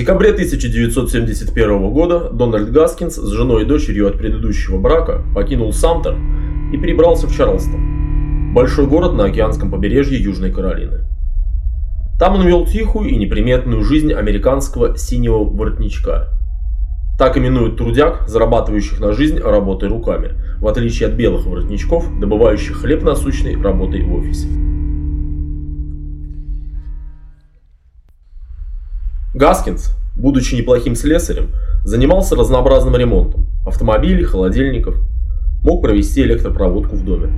декабре 1971 года Дональд Гаскинс с женой и дочерью от предыдущего брака покинул Самтер и перебрался в Чарлстон, большой город на океанском побережье Южной Каролины. Там он вел тихую и неприметную жизнь американского синего воротничка. Так именуют трудяг, зарабатывающих на жизнь работой руками, в отличие от белых воротничков, добывающих хлеб насущной работой в офисе. Гаскинс, будучи неплохим слесарем, занимался разнообразным ремонтом автомобилей, холодильников, мог провести электропроводку в доме.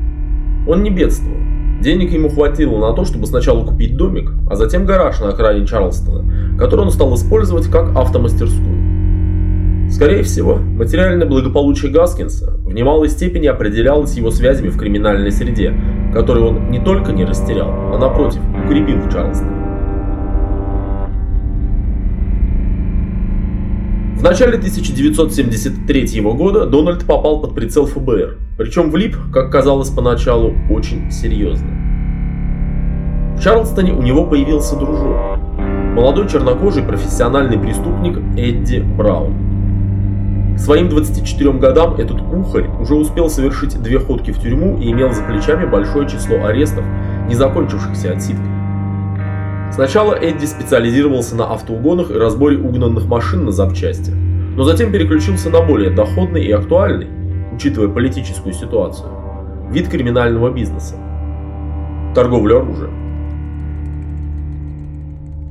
Он не бедствовал. Денег ему хватило на то, чтобы сначала купить домик, а затем гараж на окраине Чарлстона, который он стал использовать как автомастерскую. Скорее всего, материальное благополучие Гаскинса в немалой степени определялось его связями в криминальной среде, которую он не только не растерял, а напротив, укрепил в Чарлстоне. В начале 1973 года Дональд попал под прицел ФБР, причем влип, как казалось поначалу, очень серьезно. В Чарлстоне у него появился дружок, молодой чернокожий профессиональный преступник Эдди Браун. К своим 24 годам этот ухарь уже успел совершить две ходки в тюрьму и имел за плечами большое число арестов, не закончившихся отсидкой. Сначала Эдди специализировался на автоугонах и разборе угнанных машин на запчасти, но затем переключился на более доходный и актуальный, учитывая политическую ситуацию, вид криминального бизнеса – торговлю оружием.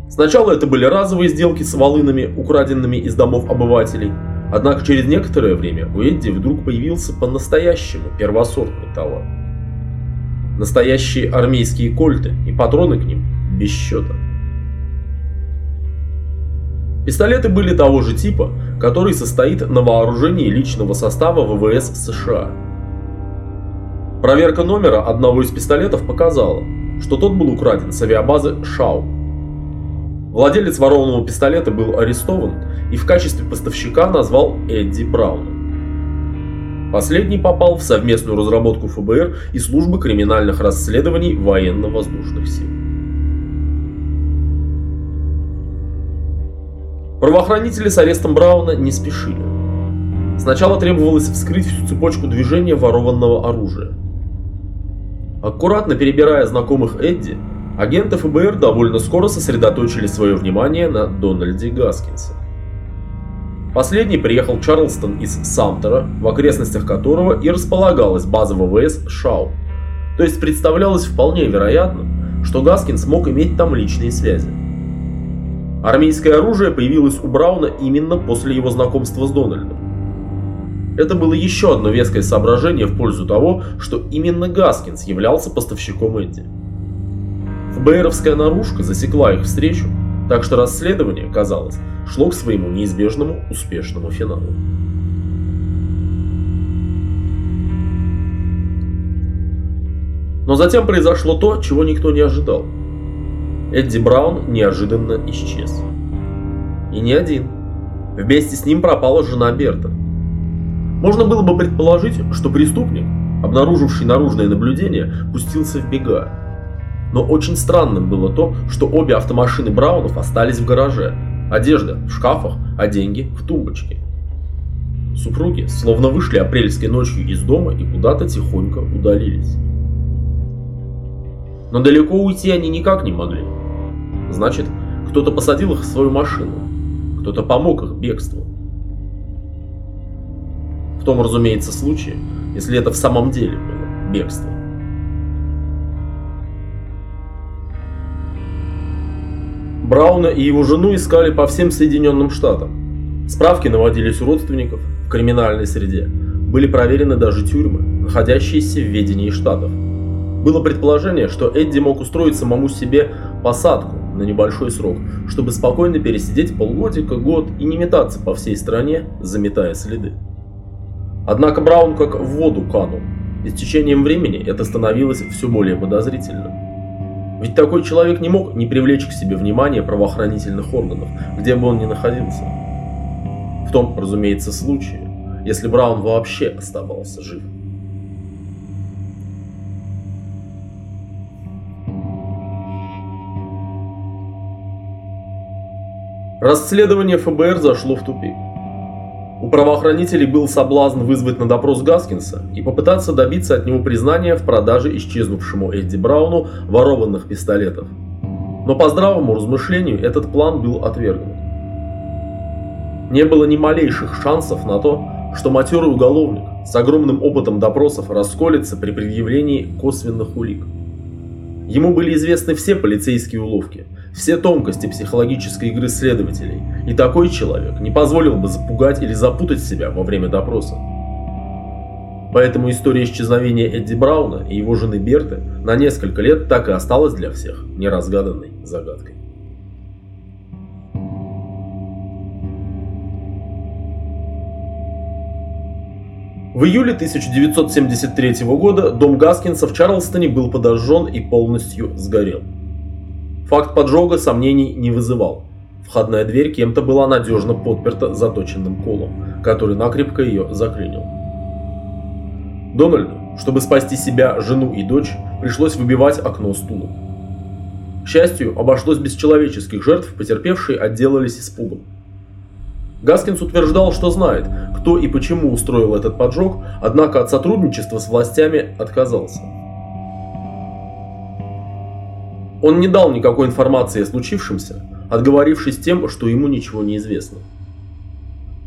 Сначала это были разовые сделки с волынами, украденными из домов обывателей, однако через некоторое время у Эдди вдруг появился по-настоящему первосортный товар. Настоящие армейские кольты и патроны к ним без счета. Пистолеты были того же типа, который состоит на вооружении личного состава ВВС США. Проверка номера одного из пистолетов показала, что тот был украден с авиабазы Шау. Владелец ворованного пистолета был арестован и в качестве поставщика назвал Эдди Брауна. Последний попал в совместную разработку ФБР и службы криминальных расследований военно-воздушных сил. Правоохранители с арестом Брауна не спешили. Сначала требовалось вскрыть всю цепочку движения ворованного оружия. Аккуратно перебирая знакомых Эдди, агенты ФБР довольно скоро сосредоточили свое внимание на Дональде Гаскинсе. Последний приехал Чарлстон из Самтера, в окрестностях которого и располагалась база ВВС Шау. То есть представлялось вполне вероятным, что Гаскинс мог иметь там личные связи. Армейское оружие появилось у Брауна именно после его знакомства с Дональдом. Это было еще одно веское соображение в пользу того, что именно Гаскинс являлся поставщиком Эдди. ФБРовская наружка засекла их встречу, так что расследование, казалось, шло к своему неизбежному успешному финалу. Но затем произошло то, чего никто не ожидал – Эдди Браун неожиданно исчез. И не один. Вместе с ним пропала жена Берта. Можно было бы предположить, что преступник, обнаруживший наружное наблюдение, пустился в бега. Но очень странным было то, что обе автомашины Браунов остались в гараже. Одежда в шкафах, а деньги в тумбочке. Супруги словно вышли апрельской ночью из дома и куда-то тихонько удалились. Но далеко уйти они никак не могли. Значит, кто-то посадил их в свою машину. Кто-то помог их бегству. В том, разумеется, случае, если это в самом деле было бегство. Брауна и его жену искали по всем Соединенным Штатам. Справки наводились у родственников в криминальной среде. Были проверены даже тюрьмы, находящиеся в ведении штатов. Было предположение, что Эдди мог устроить самому себе посадку на небольшой срок, чтобы спокойно пересидеть полгодика, год и не метаться по всей стране, заметая следы. Однако Браун как в воду канул, и с течением времени это становилось все более подозрительным. Ведь такой человек не мог не привлечь к себе внимание правоохранительных органов, где бы он ни находился. В том, разумеется, случае, если Браун вообще оставался жив. Расследование ФБР зашло в тупик. У правоохранителей был соблазн вызвать на допрос Гаскинса и попытаться добиться от него признания в продаже исчезнувшему Эдди Брауну ворованных пистолетов. Но по здравому размышлению этот план был отвергнут. Не было ни малейших шансов на то, что матерый уголовник с огромным опытом допросов расколется при предъявлении косвенных улик. Ему были известны все полицейские уловки, все тонкости психологической игры следователей, и такой человек не позволил бы запугать или запутать себя во время допроса. Поэтому история исчезновения Эдди Брауна и его жены Берты на несколько лет так и осталась для всех неразгаданной загадкой. В июле 1973 года дом Гаскинса в Чарлстоне был подожжен и полностью сгорел. Факт поджога сомнений не вызывал. Входная дверь кем-то была надежно подперта заточенным колом, который накрепко ее заклинил. Дональду, чтобы спасти себя, жену и дочь, пришлось выбивать окно стулом. К счастью, обошлось без человеческих жертв, потерпевшие отделались испугом. Гаскинс утверждал, что знает, кто и почему устроил этот поджог, однако от сотрудничества с властями отказался. Он не дал никакой информации о случившемся, отговорившись тем, что ему ничего не известно.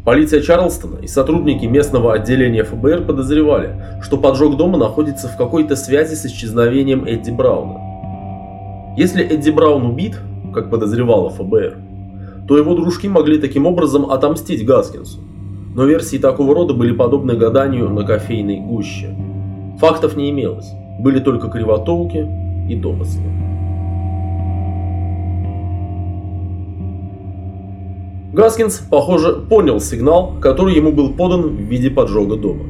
Полиция Чарлстона и сотрудники местного отделения ФБР подозревали, что поджог дома находится в какой-то связи с исчезновением Эдди Брауна. Если Эдди Браун убит, как подозревала ФБР, то его дружки могли таким образом отомстить Гаскинсу. Но версии такого рода были подобны гаданию на кофейной гуще. Фактов не имелось, были только кривотолки и домыслы. Гаскинс, похоже, понял сигнал, который ему был подан в виде поджога дома.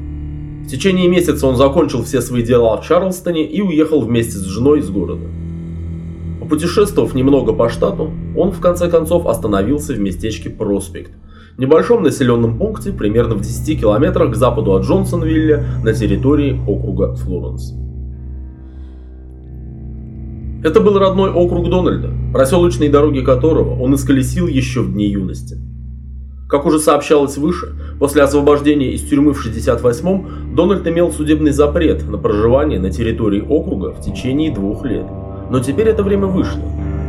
В течение месяца он закончил все свои дела в Чарлстоне и уехал вместе с женой из города. Попутешествовав немного по штату, он в конце концов остановился в местечке Проспект, небольшом населенном пункте примерно в 10 километрах к западу от Джонсонвилля на территории округа Флоренс. Это был родной округ Дональда, проселочные дороги которого он исколесил еще в дни юности. Как уже сообщалось выше, после освобождения из тюрьмы в 68-м Дональд имел судебный запрет на проживание на территории округа в течение двух лет – но теперь это время вышло,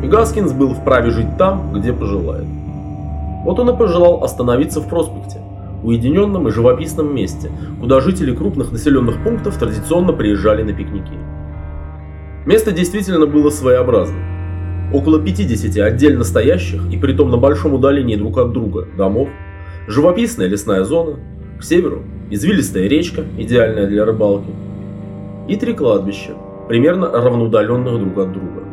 и Гаскинс был вправе жить там, где пожелает. Вот он и пожелал остановиться в проспекте, уединенном и живописном месте, куда жители крупных населенных пунктов традиционно приезжали на пикники. Место действительно было своеобразным. Около 50 отдельно стоящих и притом на большом удалении друг от друга домов, живописная лесная зона, к северу извилистая речка, идеальная для рыбалки, и три кладбища, примерно равноудаленных друг от друга.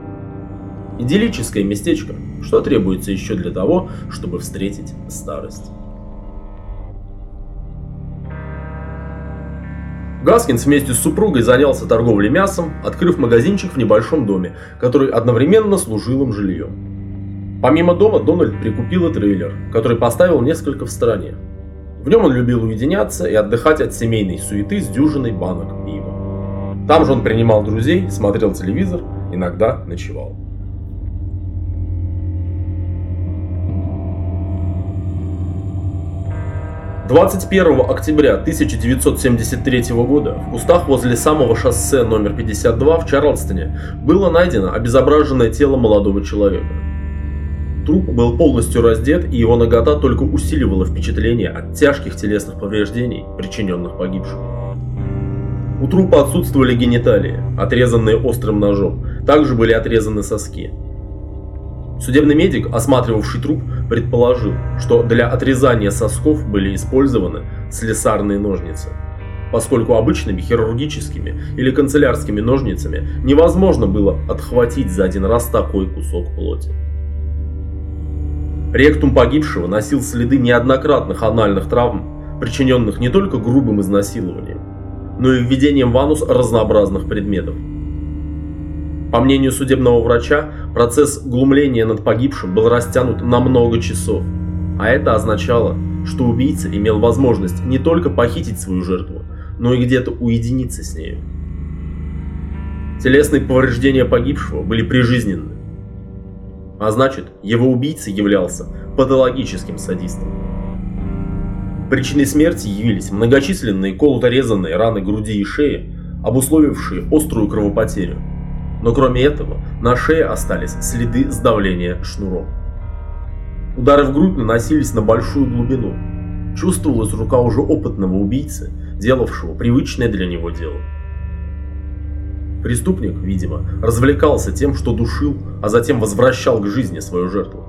Идиллическое местечко, что требуется еще для того, чтобы встретить старость. Гаскинс вместе с супругой занялся торговлей мясом, открыв магазинчик в небольшом доме, который одновременно служил им жильем. Помимо дома, Дональд прикупил и трейлер, который поставил несколько в стороне. В нем он любил уединяться и отдыхать от семейной суеты с дюжиной банок пива. Там же он принимал друзей, смотрел телевизор, иногда ночевал. Двадцать первого октября 1973 года в кустах возле самого шоссе номер 52 в Чарлстоне было найдено обезображенное тело молодого человека. Труп был полностью раздет, и его нагота только усиливала впечатление от тяжких телесных повреждений, причиненных погибшему. У трупа отсутствовали гениталии, отрезанные острым ножом. Также были отрезаны соски. Судебный медик, осматривавший труп, предположил, что для отрезания сосков были использованы слесарные ножницы, поскольку обычными хирургическими или канцелярскими ножницами невозможно было отхватить за один раз такой кусок плоти. Ректум погибшего носил следы неоднократных анальных травм, причиненных не только грубым изнасилованием, но и введением в анус разнообразных предметов. По мнению судебного врача, процесс глумления над погибшим был растянут на много часов, а это означало, что убийца имел возможность не только похитить свою жертву, но и где-то уединиться с нею. Телесные повреждения погибшего были прижизненны. А значит, его убийца являлся патологическим садистом. Причиной смерти явились многочисленные колото-резанные раны груди и шеи, обусловившие острую кровопотерю. Но кроме этого, на шее остались следы сдавления шнуром. Удары в грудь наносились на большую глубину. Чувствовалась рука уже опытного убийцы, делавшего привычное для него дело. Преступник, видимо, развлекался тем, что душил, а затем возвращал к жизни свою жертву.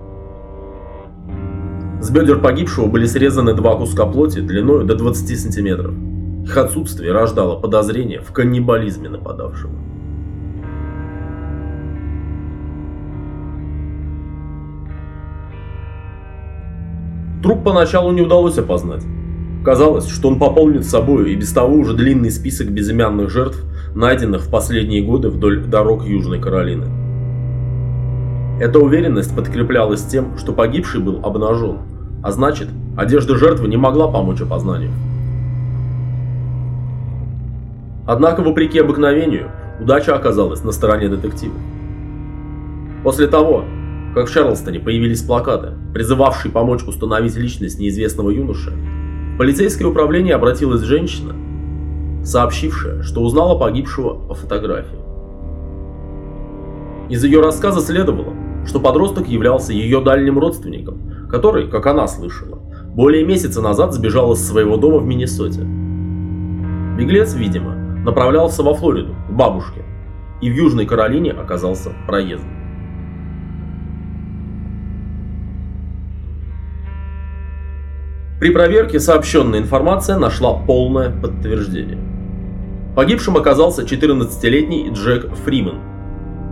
С бедер погибшего были срезаны два куска плоти длиной до 20 сантиметров. Их отсутствие рождало подозрение в каннибализме нападавшего. Труп поначалу не удалось опознать. Казалось, что он пополнит собой и без того уже длинный список безымянных жертв, найденных в последние годы вдоль дорог Южной Каролины. Эта уверенность подкреплялась тем, что погибший был обнажен, а значит, одежда жертвы не могла помочь опознанию. Однако, вопреки обыкновению, удача оказалась на стороне детектива. После того, как в Чарлстоне появились плакаты, призывавшие помочь установить личность неизвестного юноши, в полицейское управление обратилась женщина, сообщившая, что узнала погибшего по фотографии. Из ее рассказа следовало, что подросток являлся ее дальним родственником, который, как она слышала, более месяца назад сбежал из своего дома в Миннесоте. Беглец, видимо, направлялся во Флориду, к бабушке, и в Южной Каролине оказался проездом. При проверке сообщенная информация нашла полное подтверждение. Погибшим оказался 14-летний Джек Фриман,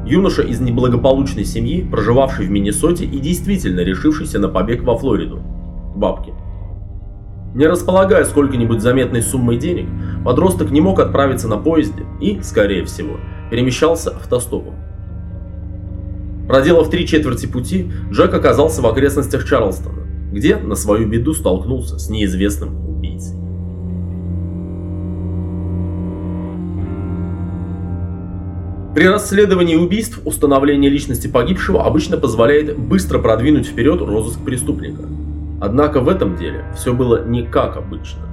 юноша из неблагополучной семьи, проживавший в Миннесоте и действительно решившийся на побег во Флориду, к бабке. Не располагая сколько-нибудь заметной суммой денег, подросток не мог отправиться на поезде и, скорее всего, перемещался автостопом. Проделав три четверти пути, Джек оказался в окрестностях Чарлстона где на свою беду столкнулся с неизвестным убийцей. При расследовании убийств установление личности погибшего обычно позволяет быстро продвинуть вперед розыск преступника. Однако в этом деле все было не как обычно.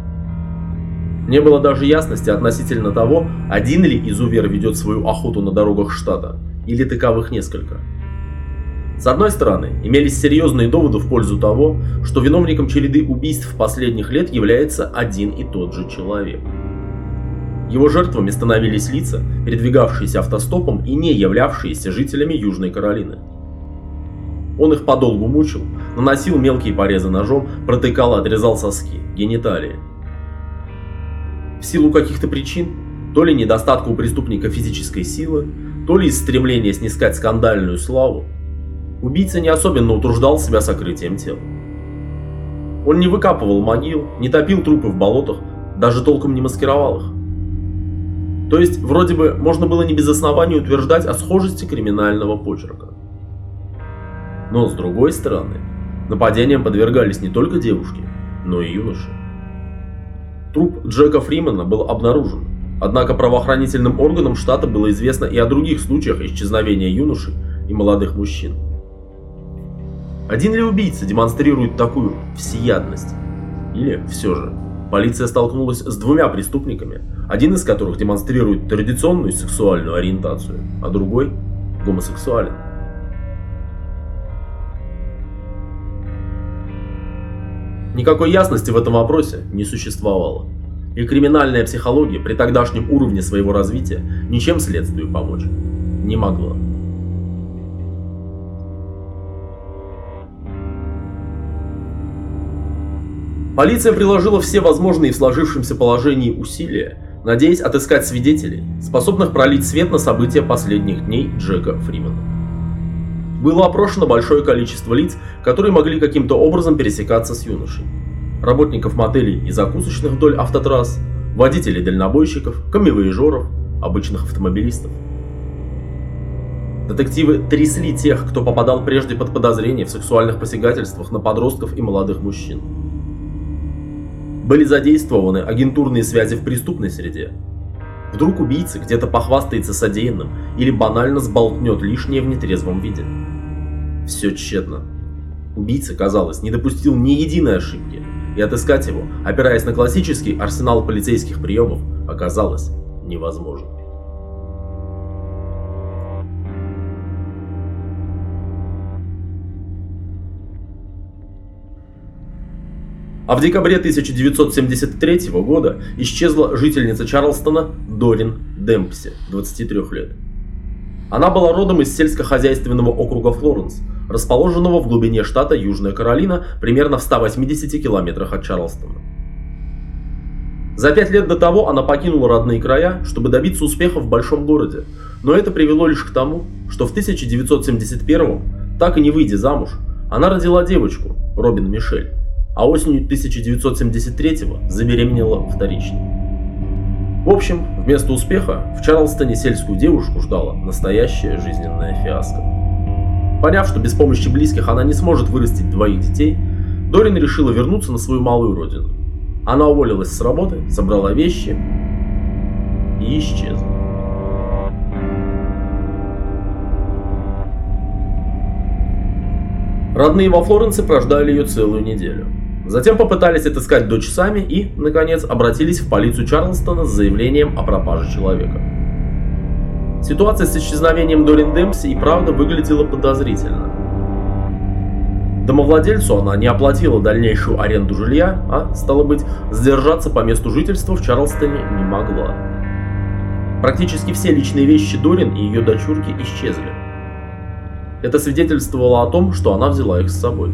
Не было даже ясности относительно того, один ли изувер ведет свою охоту на дорогах штата, или таковых несколько. С одной стороны, имелись серьезные доводы в пользу того, что виновником череды убийств последних лет является один и тот же человек. Его жертвами становились лица, передвигавшиеся автостопом и не являвшиеся жителями Южной Каролины. Он их подолгу мучил, наносил мелкие порезы ножом, протыкал и отрезал соски, гениталии. В силу каких-то причин, то ли недостатка у преступника физической силы, то ли из стремления снискать скандальную славу, Убийца не особенно утруждал себя сокрытием тел. Он не выкапывал могил, не топил трупы в болотах, даже толком не маскировал их. То есть, вроде бы, можно было не без оснований утверждать о схожести криминального почерка. Но, с другой стороны, нападениям подвергались не только девушки, но и юноши. Труп Джека Фримана был обнаружен, однако правоохранительным органам штата было известно и о других случаях исчезновения юношей и молодых мужчин. Один ли убийца демонстрирует такую всеядность? Или все же полиция столкнулась с двумя преступниками, один из которых демонстрирует традиционную сексуальную ориентацию, а другой гомосексуален? Никакой ясности в этом вопросе не существовало. И криминальная психология при тогдашнем уровне своего развития ничем следствию помочь не могла. Полиция приложила все возможные в сложившемся положении усилия, надеясь отыскать свидетелей, способных пролить свет на события последних дней Джека Фримена. Было опрошено большое количество лиц, которые могли каким-то образом пересекаться с юношей. Работников мотелей и закусочных вдоль автотрасс, водителей дальнобойщиков, камевоежеров, обычных автомобилистов. Детективы трясли тех, кто попадал прежде под подозрение в сексуальных посягательствах на подростков и молодых мужчин были задействованы агентурные связи в преступной среде. Вдруг убийца где-то похвастается содеянным или банально сболтнет лишнее в нетрезвом виде. все тщетно. Убийца, казалось, не допустил ни единой ошибки, и отыскать его, опираясь на классический арсенал полицейских приемов, оказалось невозможно. А в декабре 1973 года исчезла жительница Чарлстона Дорин Демпси, 23 лет. Она была родом из сельскохозяйственного округа Флоренс, расположенного в глубине штата Южная Каролина, примерно в 180 километрах от Чарлстона. За пять лет до того она покинула родные края, чтобы добиться успеха в большом городе, но это привело лишь к тому, что в 1971 так и не выйдя замуж, она родила девочку, Робин Мишель а осенью 1973-го забеременела вторично. В общем, вместо успеха в Чарлстоне сельскую девушку ждала настоящая жизненная фиаско. Поняв, что без помощи близких она не сможет вырастить двоих детей, Дорин решила вернуться на свою малую родину. Она уволилась с работы, собрала вещи и исчезла. Родные во Флоренции прождали ее целую неделю. Затем попытались отыскать дочь сами и, наконец, обратились в полицию Чарлстона с заявлением о пропаже человека. Ситуация с исчезновением Дорин Демпси и правда выглядела подозрительно. Домовладельцу она не оплатила дальнейшую аренду жилья, а, стало быть, сдержаться по месту жительства в Чарлстоне не могла. Практически все личные вещи Дорин и ее дочурки исчезли. Это свидетельствовало о том, что она взяла их с собой.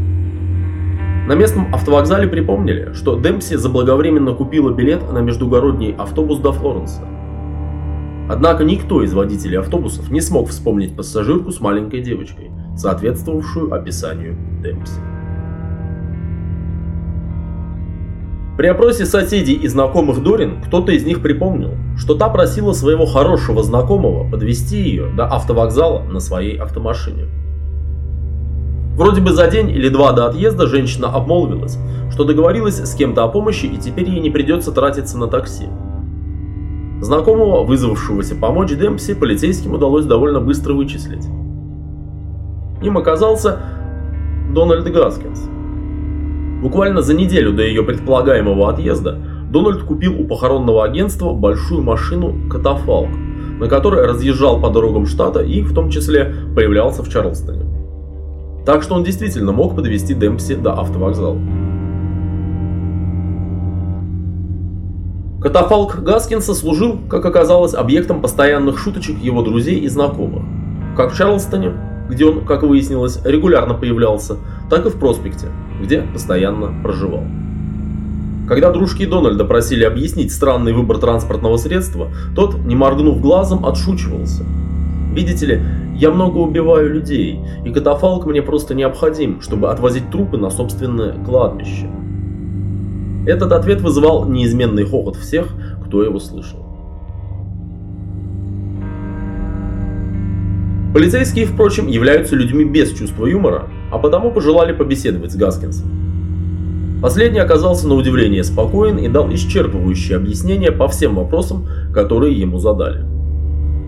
На местном автовокзале припомнили, что Демпси заблаговременно купила билет на междугородний автобус до Флоренса. Однако никто из водителей автобусов не смог вспомнить пассажирку с маленькой девочкой, соответствовавшую описанию Демпси. При опросе соседей и знакомых Дорин кто-то из них припомнил, что та просила своего хорошего знакомого подвести ее до автовокзала на своей автомашине. Вроде бы за день или два до отъезда женщина обмолвилась, что договорилась с кем-то о помощи и теперь ей не придется тратиться на такси. Знакомого, вызвавшегося помочь Демпси, полицейским удалось довольно быстро вычислить. Им оказался Дональд Гаскинс. Буквально за неделю до ее предполагаемого отъезда Дональд купил у похоронного агентства большую машину «Катафалк», на которой разъезжал по дорогам штата и в том числе появлялся в Чарлстоне. Так что он действительно мог подвести Демпси до автовокзала. Катафалк Гаскинса служил, как оказалось, объектом постоянных шуточек его друзей и знакомых. Как в Чарлстоне, где он, как выяснилось, регулярно появлялся, так и в Проспекте, где постоянно проживал. Когда дружки Дональда просили объяснить странный выбор транспортного средства, тот, не моргнув глазом, отшучивался. Видите ли, я много убиваю людей, и катафалк мне просто необходим, чтобы отвозить трупы на собственное кладбище. Этот ответ вызывал неизменный хохот всех, кто его слышал. Полицейские, впрочем, являются людьми без чувства юмора, а потому пожелали побеседовать с Гаскинсом. Последний оказался на удивление спокоен и дал исчерпывающее объяснение по всем вопросам, которые ему задали.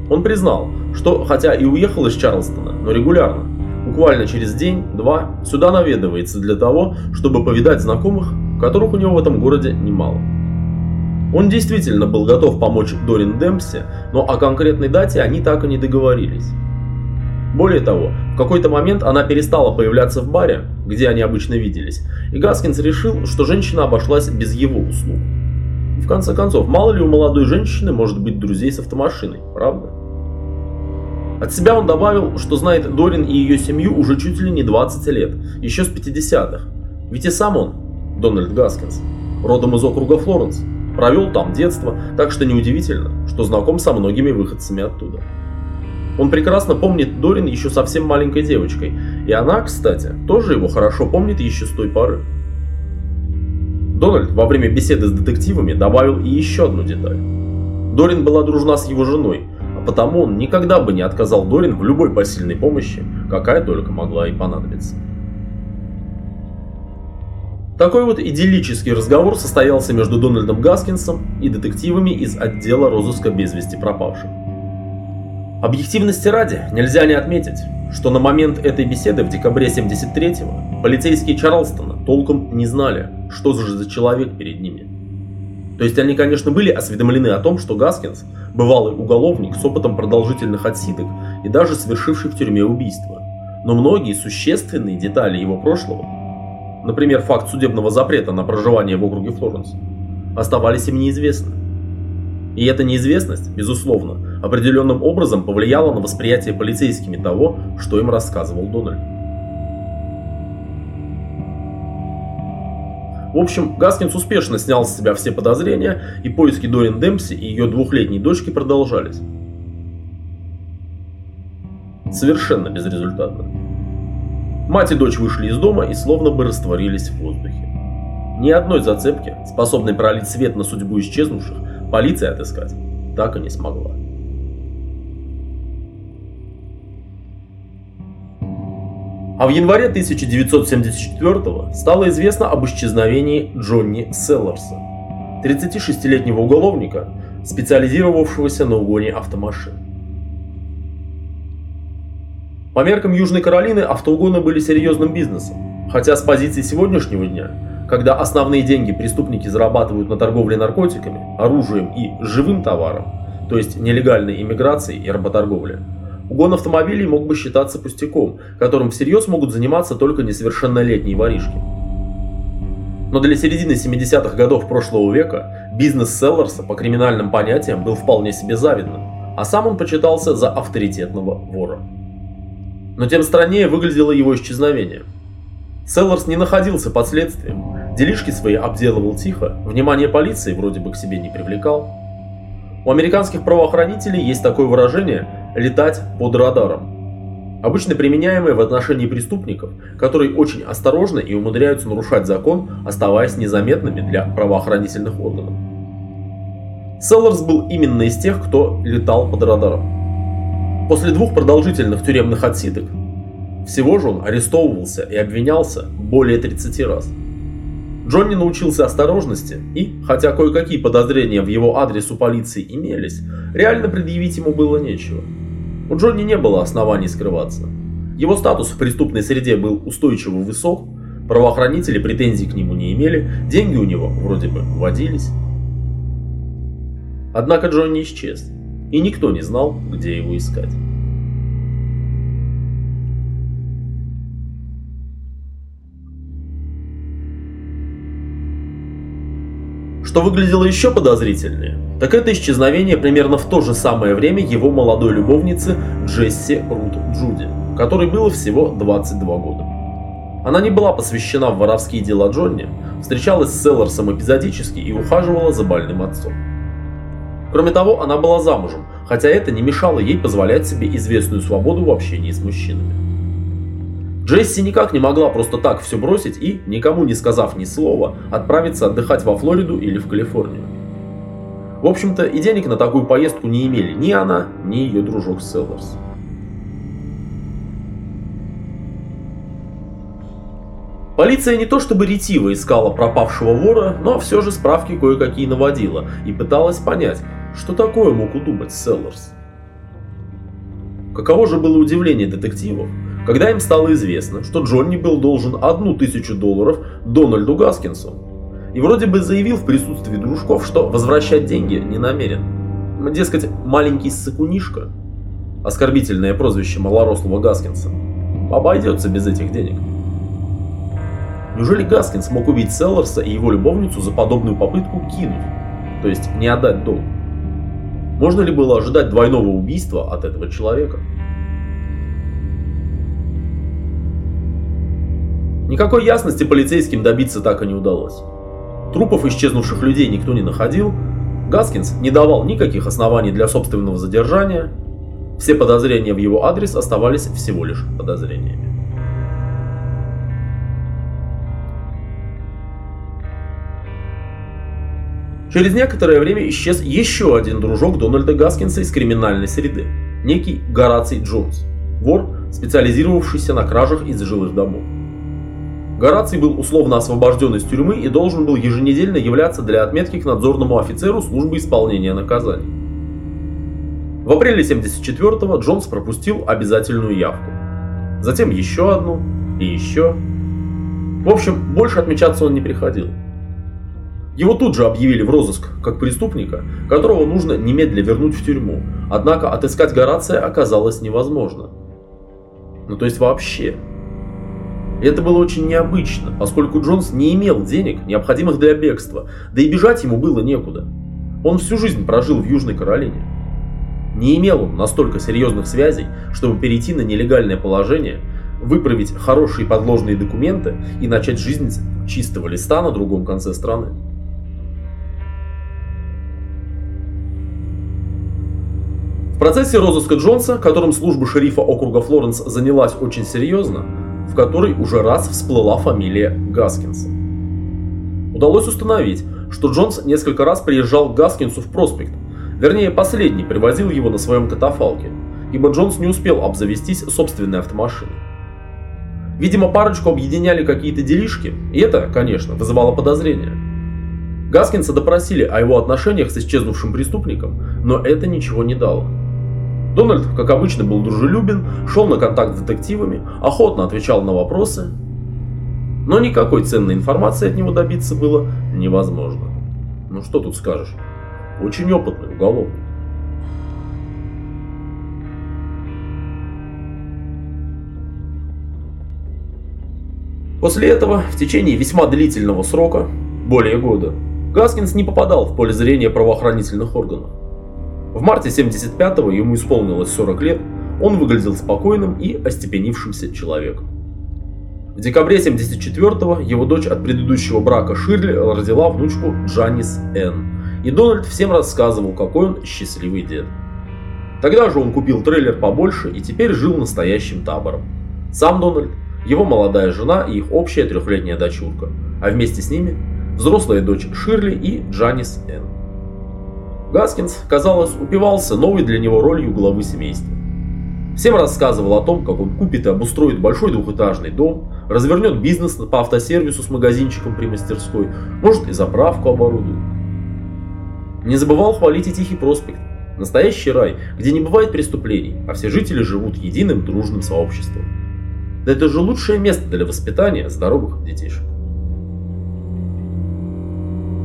Он признал, что хотя и уехал из Чарлстона, но регулярно, буквально через день-два, сюда наведывается для того, чтобы повидать знакомых, которых у него в этом городе немало. Он действительно был готов помочь Дорин Демпси, но о конкретной дате они так и не договорились. Более того, в какой-то момент она перестала появляться в баре, где они обычно виделись, и Гаскинс решил, что женщина обошлась без его услуг. В конце концов, мало ли у молодой женщины может быть друзей с автомашиной, правда? От себя он добавил, что знает Дорин и ее семью уже чуть ли не 20 лет, еще с 50-х. Ведь и сам он, Дональд Гаскинс, родом из округа Флоренс, провел там детство, так что неудивительно, что знаком со многими выходцами оттуда. Он прекрасно помнит Дорин еще совсем маленькой девочкой, и она, кстати, тоже его хорошо помнит еще с той поры. Дональд во время беседы с детективами добавил и еще одну деталь. Дорин была дружна с его женой, потому он никогда бы не отказал Дорин в любой посильной помощи, какая только могла и понадобиться. Такой вот идиллический разговор состоялся между Дональдом Гаскинсом и детективами из отдела розыска без вести пропавших. Объективности ради нельзя не отметить, что на момент этой беседы в декабре 73-го полицейские Чарлстона толком не знали, что же за человек перед ними. То есть они, конечно, были осведомлены о том, что Гаскинс – бывалый уголовник с опытом продолжительных отсидок и даже совершивший в тюрьме убийство. Но многие существенные детали его прошлого, например, факт судебного запрета на проживание в округе Флоренс, оставались им неизвестны. И эта неизвестность, безусловно, определенным образом повлияла на восприятие полицейскими того, что им рассказывал Дональд. В общем, Гаскинс успешно снял с себя все подозрения, и поиски Дорин Демпси и ее двухлетней дочки продолжались. Совершенно безрезультатно. Мать и дочь вышли из дома и словно бы растворились в воздухе. Ни одной зацепки, способной пролить свет на судьбу исчезнувших, полиция отыскать так и не смогла. А в январе 1974 стало известно об исчезновении Джонни Селларса, 36-летнего уголовника, специализировавшегося на угоне автомашин. По меркам Южной Каролины автоугоны были серьезным бизнесом, хотя с позиции сегодняшнего дня, когда основные деньги преступники зарабатывают на торговле наркотиками, оружием и живым товаром, то есть нелегальной иммиграцией и работорговлей, Угон автомобилей мог бы считаться пустяком, которым всерьез могут заниматься только несовершеннолетние воришки. Но для середины 70-х годов прошлого века бизнес Селларса по криминальным понятиям был вполне себе завидным, а сам он почитался за авторитетного вора. Но тем страннее выглядело его исчезновение. Селларс не находился под следствием, делишки свои обделывал тихо, внимание полиции вроде бы к себе не привлекал. У американских правоохранителей есть такое выражение летать под радаром. Обычно применяемое в отношении преступников, которые очень осторожны и умудряются нарушать закон, оставаясь незаметными для правоохранительных органов. Селлерс был именно из тех, кто летал под радаром. После двух продолжительных тюремных отсидок, всего же он арестовывался и обвинялся более 30 раз. Джонни научился осторожности и, хотя кое-какие подозрения в его адрес у полиции имелись, реально предъявить ему было нечего. У Джонни не было оснований скрываться. Его статус в преступной среде был устойчиво высок, правоохранители претензий к нему не имели, деньги у него вроде бы водились. Однако Джонни исчез, и никто не знал, где его искать. Что выглядело еще подозрительнее, так это исчезновение примерно в то же самое время его молодой любовницы Джесси Рут Джуди, которой было всего 22 года. Она не была посвящена в воровские дела Джонни, встречалась с Селлерсом эпизодически и ухаживала за больным отцом. Кроме того, она была замужем, хотя это не мешало ей позволять себе известную свободу в общении с мужчинами. Джесси никак не могла просто так все бросить и, никому не сказав ни слова, отправиться отдыхать во Флориду или в Калифорнию. В общем-то, и денег на такую поездку не имели ни она, ни ее дружок Селлерс. Полиция не то чтобы ретиво искала пропавшего вора, но все же справки кое-какие наводила и пыталась понять, что такое мог удумать Селлерс. Каково же было удивление детективов, когда им стало известно, что Джонни был должен одну тысячу долларов Дональду Гаскинсу. И вроде бы заявил в присутствии дружков, что возвращать деньги не намерен. Дескать, маленький сыкунишка, оскорбительное прозвище малорослого Гаскинса, обойдется без этих денег. Неужели Гаскинс мог убить Селлерса и его любовницу за подобную попытку кинуть, то есть не отдать долг? Можно ли было ожидать двойного убийства от этого человека? Никакой ясности полицейским добиться так и не удалось. Трупов исчезнувших людей никто не находил, Гаскинс не давал никаких оснований для собственного задержания, все подозрения в его адрес оставались всего лишь подозрениями. Через некоторое время исчез еще один дружок Дональда Гаскинса из криминальной среды, некий Гораций Джонс, вор, специализировавшийся на кражах из жилых домов. Гораций был условно освобожден из тюрьмы и должен был еженедельно являться для отметки к надзорному офицеру службы исполнения наказаний. В апреле 74-го Джонс пропустил обязательную явку. Затем еще одну и еще. В общем, больше отмечаться он не приходил. Его тут же объявили в розыск как преступника, которого нужно немедля вернуть в тюрьму, однако отыскать Горация оказалось невозможно. Ну то есть вообще. Это было очень необычно, поскольку Джонс не имел денег, необходимых для бегства, да и бежать ему было некуда. Он всю жизнь прожил в Южной Каролине. Не имел он настолько серьезных связей, чтобы перейти на нелегальное положение, выправить хорошие подложные документы и начать жизнь чистого листа на другом конце страны. В процессе розыска Джонса, которым служба шерифа округа Флоренс занялась очень серьезно, которой уже раз всплыла фамилия Гаскинса. Удалось установить, что Джонс несколько раз приезжал к Гаскинсу в проспект, вернее последний привозил его на своем катафалке, ибо Джонс не успел обзавестись собственной автомашиной. Видимо, парочку объединяли какие-то делишки, и это, конечно, вызывало подозрения. Гаскинса допросили о его отношениях с исчезнувшим преступником, но это ничего не дало. Дональд, как обычно, был дружелюбен, шел на контакт с детективами, охотно отвечал на вопросы, но никакой ценной информации от него добиться было невозможно. Ну что тут скажешь, очень опытный уголовник. После этого, в течение весьма длительного срока, более года, Гаскинс не попадал в поле зрения правоохранительных органов. В марте 75-го ему исполнилось 40 лет, он выглядел спокойным и остепенившимся человеком. В декабре 74-го его дочь от предыдущего брака Ширли родила внучку Джанис Н. И Дональд всем рассказывал, какой он счастливый дед. Тогда же он купил трейлер побольше и теперь жил настоящим табором. Сам Дональд, его молодая жена и их общая трехлетняя дочурка, а вместе с ними взрослая дочь Ширли и Джанис Н. Гаскинс, казалось, упивался новой для него ролью главы семейства. Всем рассказывал о том, как он купит и обустроит большой двухэтажный дом, развернет бизнес по автосервису с магазинчиком при мастерской, может и заправку оборудует. Не забывал хвалить и Тихий проспект. Настоящий рай, где не бывает преступлений, а все жители живут единым дружным сообществом. Да это же лучшее место для воспитания здоровых детишек.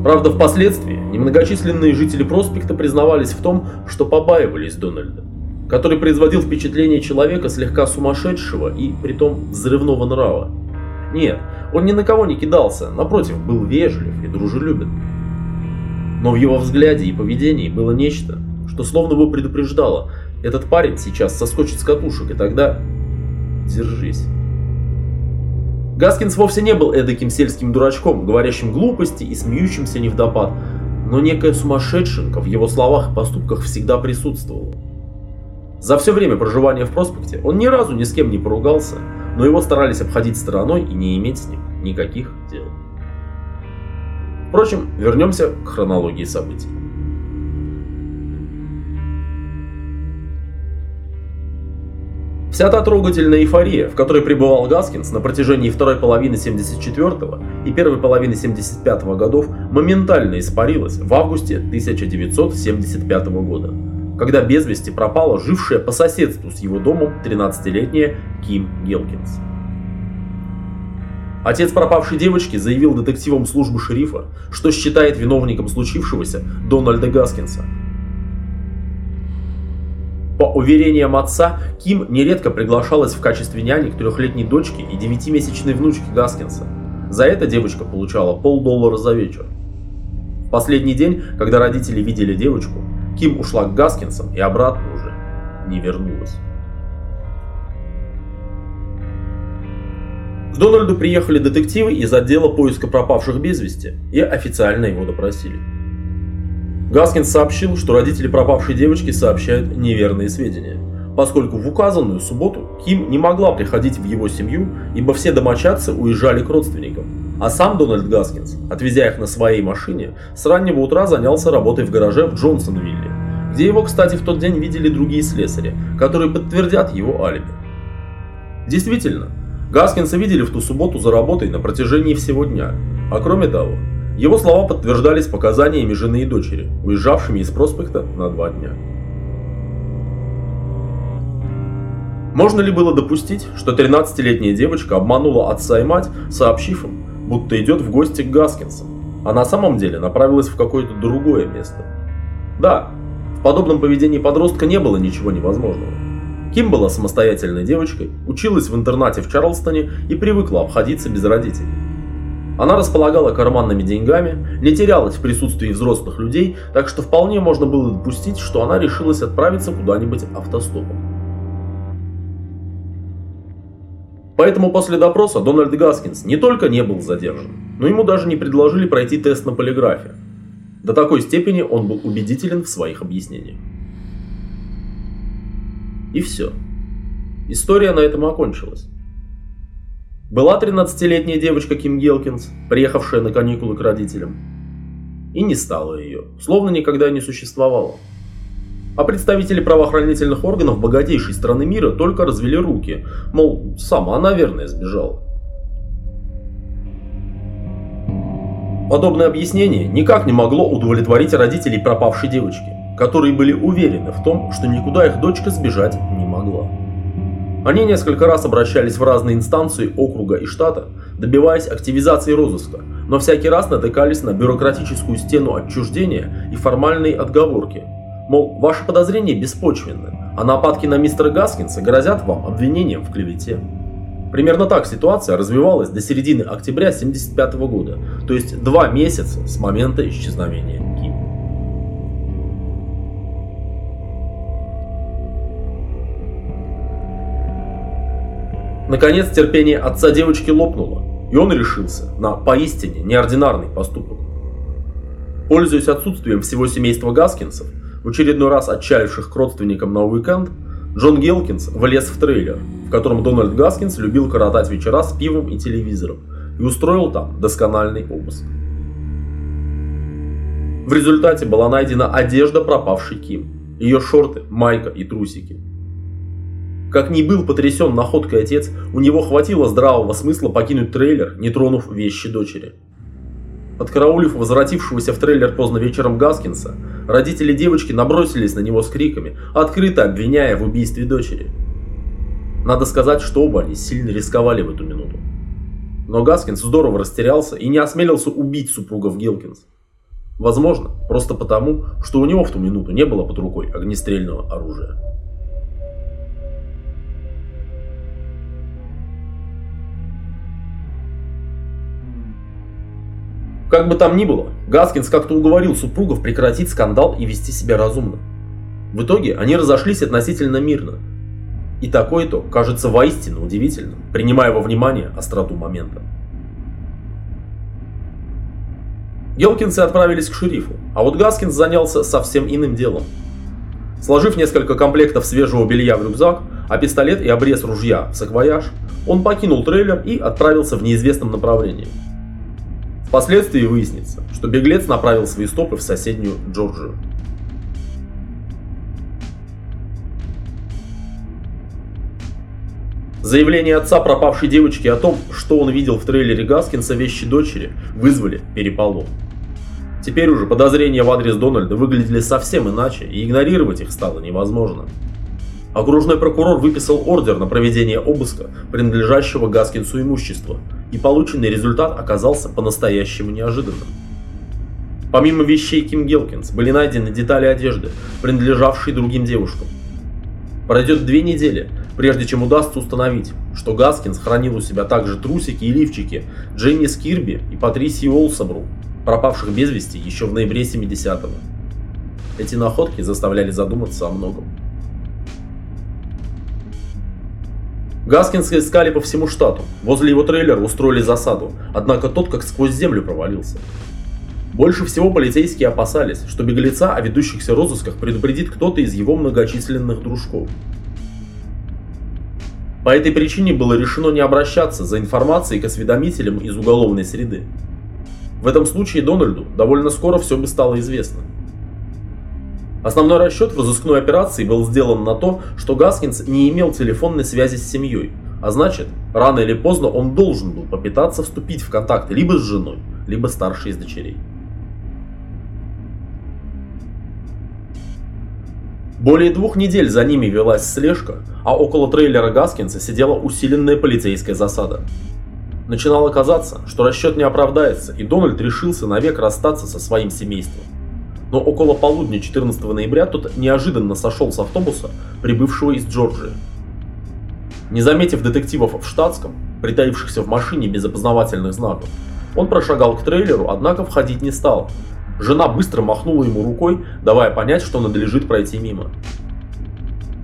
Правда, впоследствии немногочисленные жители проспекта признавались в том, что побаивались Дональда, который производил впечатление человека слегка сумасшедшего и притом взрывного нрава. Нет, он ни на кого не кидался, напротив, был вежлив и дружелюбен. Но в его взгляде и поведении было нечто, что словно бы предупреждало, этот парень сейчас соскочит с катушек, и тогда... Держись. Гаскинс вовсе не был эдаким сельским дурачком, говорящим глупости и смеющимся невдопад, но некая сумасшедшенка в его словах и поступках всегда присутствовала. За все время проживания в проспекте он ни разу ни с кем не поругался, но его старались обходить стороной и не иметь с ним никаких дел. Впрочем, вернемся к хронологии событий. Вся та трогательная эйфория, в которой пребывал Гаскинс на протяжении второй половины 74 и первой половины 75 годов, моментально испарилась в августе 1975 года, когда без вести пропала жившая по соседству с его домом 13-летняя Ким Гелкинс. Отец пропавшей девочки заявил детективам службы шерифа, что считает виновником случившегося Дональда Гаскинса, по уверениям отца, Ким нередко приглашалась в качестве няни к трехлетней дочке и девятимесячной внучке Гаскинса. За это девочка получала полдоллара за вечер. В последний день, когда родители видели девочку, Ким ушла к Гаскинсам и обратно уже не вернулась. К Дональду приехали детективы из отдела поиска пропавших без вести и официально его допросили. Гаскин сообщил, что родители пропавшей девочки сообщают неверные сведения, поскольку в указанную субботу Ким не могла приходить в его семью, ибо все домочадцы уезжали к родственникам. А сам Дональд Гаскинс, отвезя их на своей машине, с раннего утра занялся работой в гараже в Джонсонвилле, где его, кстати, в тот день видели другие слесари, которые подтвердят его алиби. Действительно, Гаскинса видели в ту субботу за работой на протяжении всего дня, а кроме того, его слова подтверждались показаниями жены и дочери, уезжавшими из проспекта на два дня. Можно ли было допустить, что 13-летняя девочка обманула отца и мать, сообщив им, будто идет в гости к Гаскинсам, а на самом деле направилась в какое-то другое место? Да, в подобном поведении подростка не было ничего невозможного. Ким была самостоятельной девочкой, училась в интернате в Чарлстоне и привыкла обходиться без родителей. Она располагала карманными деньгами, не терялась в присутствии взрослых людей, так что вполне можно было допустить, что она решилась отправиться куда-нибудь автостопом. Поэтому после допроса Дональд Гаскинс не только не был задержан, но ему даже не предложили пройти тест на полиграфе. До такой степени он был убедителен в своих объяснениях. И все. История на этом окончилась. Была 13-летняя девочка Ким Гелкинс, приехавшая на каникулы к родителям. И не стало ее, словно никогда не существовало. А представители правоохранительных органов богатейшей страны мира только развели руки, мол, сама, наверное, сбежала. Подобное объяснение никак не могло удовлетворить родителей пропавшей девочки которые были уверены в том, что никуда их дочка сбежать не могла. Они несколько раз обращались в разные инстанции округа и штата, добиваясь активизации розыска, но всякий раз натыкались на бюрократическую стену отчуждения и формальные отговорки. Мол, ваши подозрения беспочвенны, а нападки на мистера Гаскинса грозят вам обвинением в клевете. Примерно так ситуация развивалась до середины октября 1975 года, то есть два месяца с момента исчезновения Наконец терпение отца девочки лопнуло, и он решился на поистине неординарный поступок. Пользуясь отсутствием всего семейства Гаскинсов, в очередной раз отчаявших к родственникам на уикенд, Джон Гелкинс влез в трейлер, в котором Дональд Гаскинс любил коротать вечера с пивом и телевизором, и устроил там доскональный обыск. В результате была найдена одежда пропавшей Ким, ее шорты, майка и трусики – как ни был потрясен находкой отец, у него хватило здравого смысла покинуть трейлер, не тронув вещи дочери. Подкараулив возвратившегося в трейлер поздно вечером Гаскинса, родители девочки набросились на него с криками, открыто обвиняя в убийстве дочери. Надо сказать, что оба они сильно рисковали в эту минуту. Но Гаскинс здорово растерялся и не осмелился убить супругов Гилкинс. Возможно, просто потому, что у него в ту минуту не было под рукой огнестрельного оружия. Как бы там ни было, Гаскинс как-то уговорил супругов прекратить скандал и вести себя разумно. В итоге они разошлись относительно мирно. И такой итог кажется воистину удивительным, принимая во внимание остроту момента. Гелкинсы отправились к шерифу, а вот Гаскинс занялся совсем иным делом. Сложив несколько комплектов свежего белья в рюкзак, а пистолет и обрез ружья в саквояж, он покинул трейлер и отправился в неизвестном направлении – Впоследствии выяснится, что беглец направил свои стопы в соседнюю Джорджию. Заявление отца пропавшей девочки о том, что он видел в трейлере Гаскинса вещи дочери, вызвали переполох. Теперь уже подозрения в адрес Дональда выглядели совсем иначе, и игнорировать их стало невозможно. Окружной прокурор выписал ордер на проведение обыска принадлежащего Гаскинсу имущества, и полученный результат оказался по-настоящему неожиданным. Помимо вещей Ким Гелкинс были найдены детали одежды, принадлежавшие другим девушкам. Пройдет две недели, прежде чем удастся установить, что Гаскинс хранил у себя также трусики и лифчики Дженни Скирби и Патрисии Олсабру, пропавших без вести еще в ноябре 70-го. Эти находки заставляли задуматься о многом. Гаскинса искали по всему штату. Возле его трейлера устроили засаду, однако тот как сквозь землю провалился. Больше всего полицейские опасались, что беглеца о ведущихся розысках предупредит кто-то из его многочисленных дружков. По этой причине было решено не обращаться за информацией к осведомителям из уголовной среды. В этом случае Дональду довольно скоро все бы стало известно. Основной расчет в разыскной операции был сделан на то, что Гаскинс не имел телефонной связи с семьей, а значит, рано или поздно он должен был попытаться вступить в контакт либо с женой, либо старшей из дочерей. Более двух недель за ними велась слежка, а около трейлера Гаскинса сидела усиленная полицейская засада. Начинало казаться, что расчет не оправдается, и Дональд решился навек расстаться со своим семейством. Но около полудня 14 ноября тот неожиданно сошел с автобуса, прибывшего из Джорджии. Не заметив детективов в штатском, притаившихся в машине без опознавательных знаков, он прошагал к трейлеру, однако входить не стал. Жена быстро махнула ему рукой, давая понять, что надлежит пройти мимо.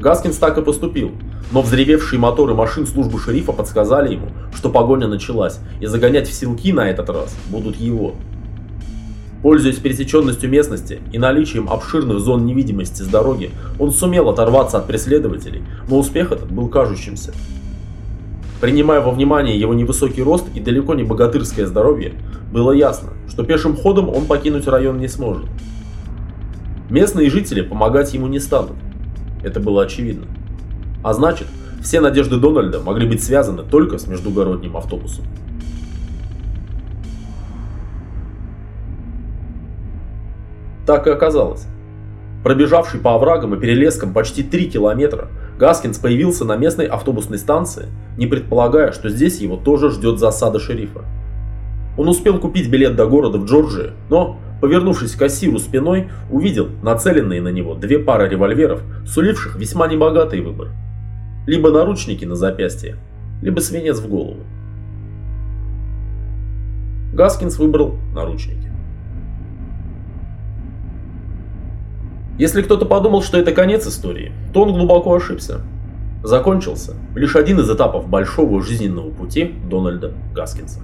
Гаскинс так и поступил, но взревевшие моторы машин службы шерифа подсказали ему, что погоня началась, и загонять в силки на этот раз будут его. Пользуясь пересеченностью местности и наличием обширных зон невидимости с дороги, он сумел оторваться от преследователей, но успех этот был кажущимся. Принимая во внимание его невысокий рост и далеко не богатырское здоровье, было ясно, что пешим ходом он покинуть район не сможет. Местные жители помогать ему не станут. Это было очевидно. А значит, все надежды Дональда могли быть связаны только с междугородним автобусом. Так и оказалось. Пробежавший по оврагам и перелескам почти 3 километра, Гаскинс появился на местной автобусной станции, не предполагая, что здесь его тоже ждет засада шерифа. Он успел купить билет до города в Джорджии, но, повернувшись к кассиру спиной, увидел нацеленные на него две пары револьверов, суливших весьма небогатый выбор. Либо наручники на запястье, либо свинец в голову. Гаскинс выбрал наручники. Если кто-то подумал, что это конец истории, то он глубоко ошибся. Закончился лишь один из этапов большого жизненного пути Дональда Гаскинса.